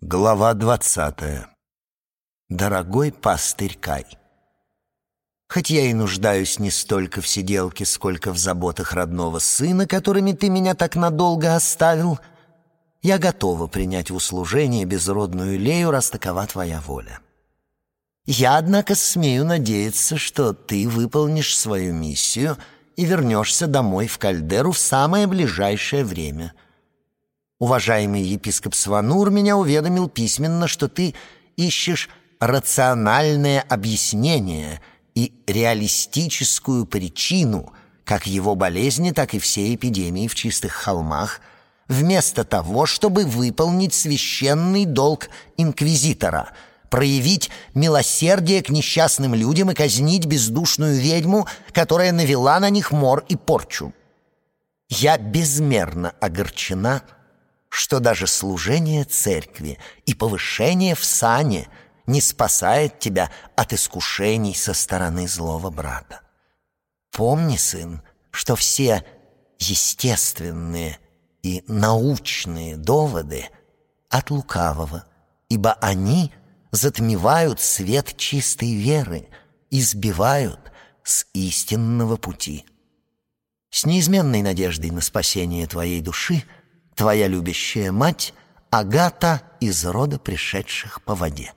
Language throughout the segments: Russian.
Глава двадцатая. Дорогой пастырь Кай, Хоть я и нуждаюсь не столько в сиделке, сколько в заботах родного сына, которыми ты меня так надолго оставил, я готова принять в услужение безродную Лею, раз такова твоя воля. Я, однако, смею надеяться, что ты выполнишь свою миссию и вернешься домой в Кальдеру в самое ближайшее время — Уважаемый епископ Сванур меня уведомил письменно, что ты ищешь рациональное объяснение и реалистическую причину как его болезни, так и всей эпидемии в чистых холмах, вместо того, чтобы выполнить священный долг инквизитора — проявить милосердие к несчастным людям и казнить бездушную ведьму, которая навела на них мор и порчу. Я безмерно огорчена — что даже служение церкви и повышение в сане не спасает тебя от искушений со стороны злого брата. Помни, сын, что все естественные и научные доводы от лукавого, ибо они затмевают свет чистой веры и сбивают с истинного пути. С неизменной надеждой на спасение твоей души — твоя любящая мать Агата из рода пришедших по воде.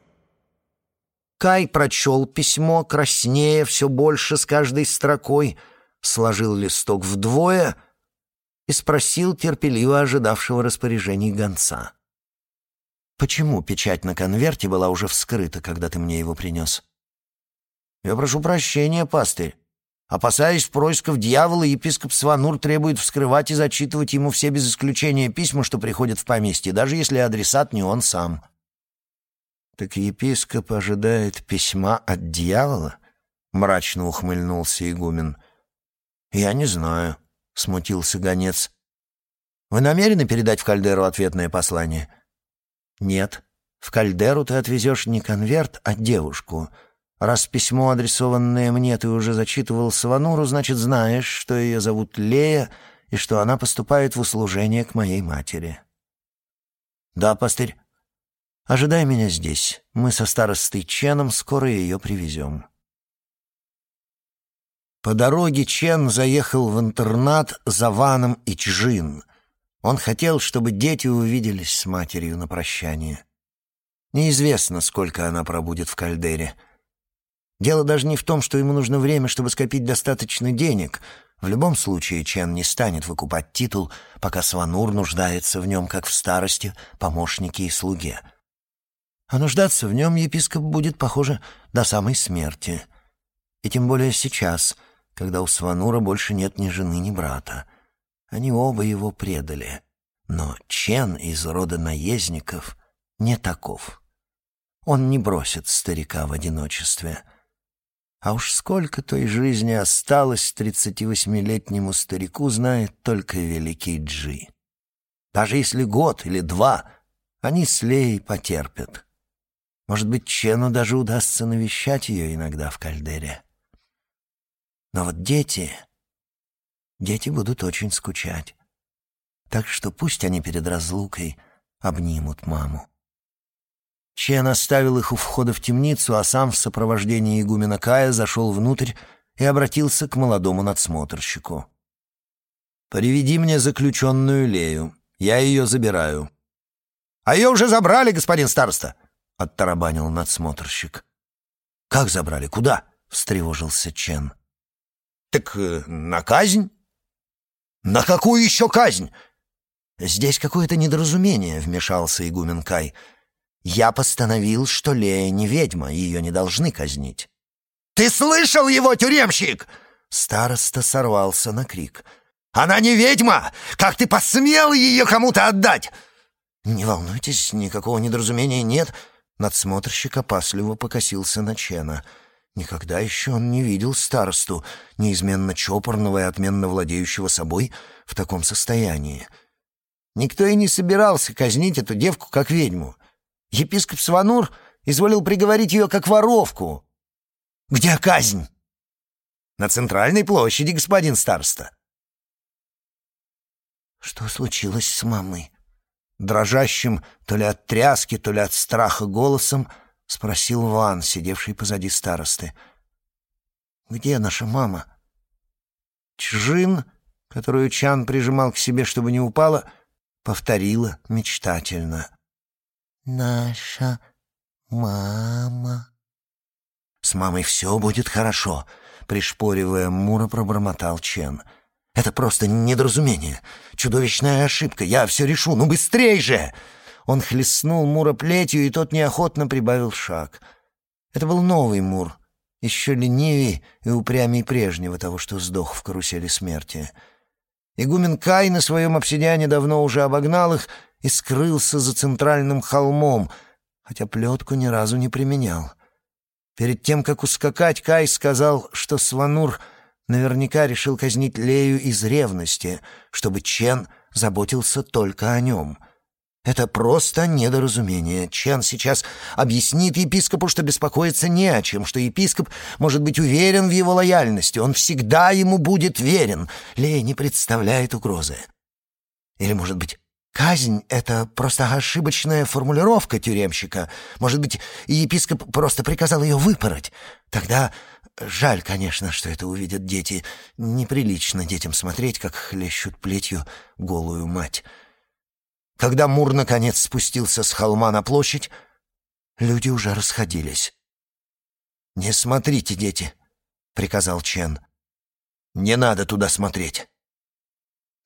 Кай прочел письмо, краснее все больше с каждой строкой, сложил листок вдвое и спросил терпеливо ожидавшего распоряжений гонца. «Почему печать на конверте была уже вскрыта, когда ты мне его принес?» «Я прошу прощения, пастырь. Опасаясь происков дьявола, епископ Сванур требует вскрывать и зачитывать ему все без исключения письма, что приходят в поместье, даже если адресат не он сам. «Так епископ ожидает письма от дьявола?» — мрачно ухмыльнулся игумен. «Я не знаю», — смутился гонец. «Вы намерены передать в Кальдеру ответное послание?» «Нет. В Кальдеру ты отвезешь не конверт, а девушку». Раз письмо, адресованное мне, ты уже зачитывал Савануру, значит, знаешь, что ее зовут Лея и что она поступает в услужение к моей матери. Да, пастырь. Ожидай меня здесь. Мы со старостой Ченом скоро ее привезем. По дороге Чен заехал в интернат за Ваном и Чжин. Он хотел, чтобы дети увиделись с матерью на прощание. Неизвестно, сколько она пробудет в кальдере — Дело даже не в том, что ему нужно время, чтобы скопить достаточно денег. В любом случае Чен не станет выкупать титул, пока Сванур нуждается в нем, как в старости, помощнике и слуге. А нуждаться в нем епископ будет, похоже, до самой смерти. И тем более сейчас, когда у Сванура больше нет ни жены, ни брата. Они оба его предали. Но Чен из рода наездников не таков. Он не бросит старика в одиночестве — а уж сколько той жизни осталось тридцати восьмилетнему старику, знает только великий Джи. Даже если год или два, они с Леей потерпят. Может быть, Чену даже удастся навещать ее иногда в кальдере. Но вот дети... Дети будут очень скучать. Так что пусть они перед разлукой обнимут маму. Чен оставил их у входа в темницу, а сам в сопровождении игумена Кая зашел внутрь и обратился к молодому надсмотрщику. «Приведи мне заключенную Лею. Я ее забираю». «А ее уже забрали, господин староста!» — оттарабанил надсмотрщик. «Как забрали? Куда?» — встревожился Чен. «Так э, на казнь». «На какую еще казнь?» «Здесь какое-то недоразумение», — вмешался игумен Кай. Я постановил, что Лея не ведьма, ее не должны казнить. «Ты слышал его, тюремщик?» Староста сорвался на крик. «Она не ведьма! Как ты посмел ее кому-то отдать?» «Не волнуйтесь, никакого недоразумения нет». Надсмотрщик опасливо покосился на Чена. Никогда еще он не видел старосту, неизменно чопорного и отменно владеющего собой, в таком состоянии. Никто и не собирался казнить эту девку как ведьму. Епископ Сванур изволил приговорить ее как воровку. Где казнь? На центральной площади, господин староста. Что случилось с мамой? Дрожащим то ли от тряски, то ли от страха голосом спросил Ван, сидевший позади старосты. «Где наша мама?» Чжин, которую Чан прижимал к себе, чтобы не упала, повторила мечтательно. «Наша мама...» «С мамой все будет хорошо», — пришпоривая Мура, пробормотал Чен. «Это просто недоразумение, чудовищная ошибка. Я все решу, ну быстрей же!» Он хлестнул Мура плетью, и тот неохотно прибавил шаг. Это был новый Мур, еще ленивее и упрямее прежнего того, что сдох в карусели смерти. Игумен Кай на своем обсидиане давно уже обогнал их и скрылся за центральным холмом, хотя плетку ни разу не применял. Перед тем, как ускакать, Кай сказал, что Сванур наверняка решил казнить Лею из ревности, чтобы Чен заботился только о нем — это просто недоразумение. Чен сейчас объяснит епископу, что беспокоиться не о чем, что епископ может быть уверен в его лояльности. Он всегда ему будет верен. Лея не представляет угрозы. Или, может быть, казнь — это просто ошибочная формулировка тюремщика. Может быть, епископ просто приказал ее выпороть. Тогда жаль, конечно, что это увидят дети. Неприлично детям смотреть, как хлещут плетью голую мать. Когда Мур наконец спустился с холма на площадь, люди уже расходились. «Не смотрите, дети», — приказал Чен. «Не надо туда смотреть».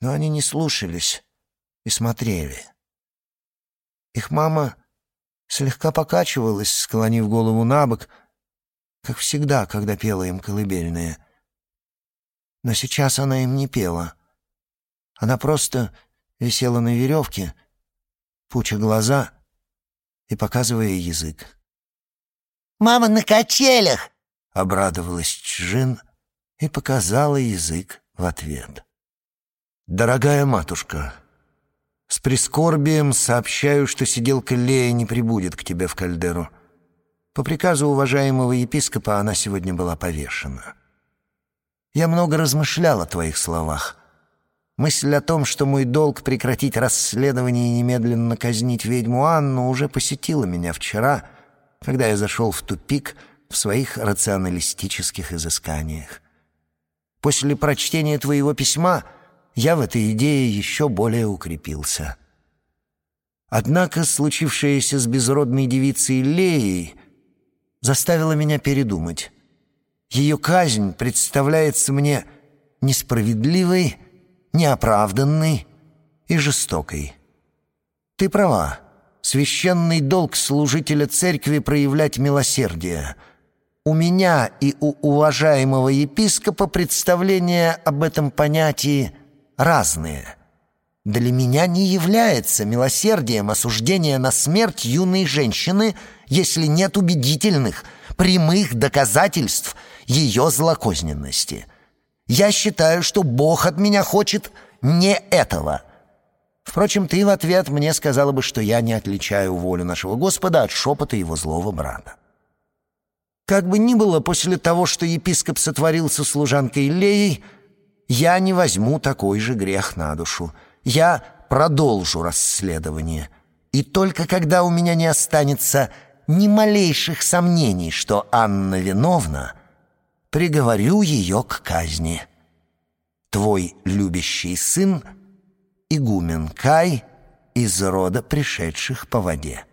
Но они не слушались и смотрели. Их мама слегка покачивалась, склонив голову на бок, как всегда, когда пела им колыбельные. Но сейчас она им не пела. Она просто висела на веревке — пуча глаза и показывая язык. «Мама на качелях!» — обрадовалась Чжин и показала язык в ответ. «Дорогая матушка, с прискорбием сообщаю, что сиделка Лея не прибудет к тебе в кальдеру. По приказу уважаемого епископа она сегодня была повешена. Я много размышлял о твоих словах» Мысль о том, что мой долг прекратить расследование и немедленно казнить ведьму Анну, уже посетила меня вчера, когда я зашел в тупик в своих рационалистических изысканиях. После прочтения твоего письма я в этой идее еще более укрепился. Однако случившееся с безродной девицей Леей заставило меня передумать. Ее казнь представляется мне несправедливой, неоправданной и жестокой. Ты права. Священный долг служителя церкви проявлять милосердие. У меня и у уважаемого епископа представления об этом понятии разные. Для меня не является милосердием осуждение на смерть юной женщины, если нет убедительных, прямых доказательств ее злокозненности. Я считаю, что Бог от меня хочет не этого. Впрочем, ты в ответ мне сказала бы, что я не отличаю волю нашего Господа от шепота его злого брата. Как бы ни было, после того, что епископ сотворил со служанкой Леей, я не возьму такой же грех на душу. Я продолжу расследование. И только когда у меня не останется ни малейших сомнений, что Анна виновна — приговорю ее к казни. Твой любящий сын — игумен Кай из рода пришедших по воде».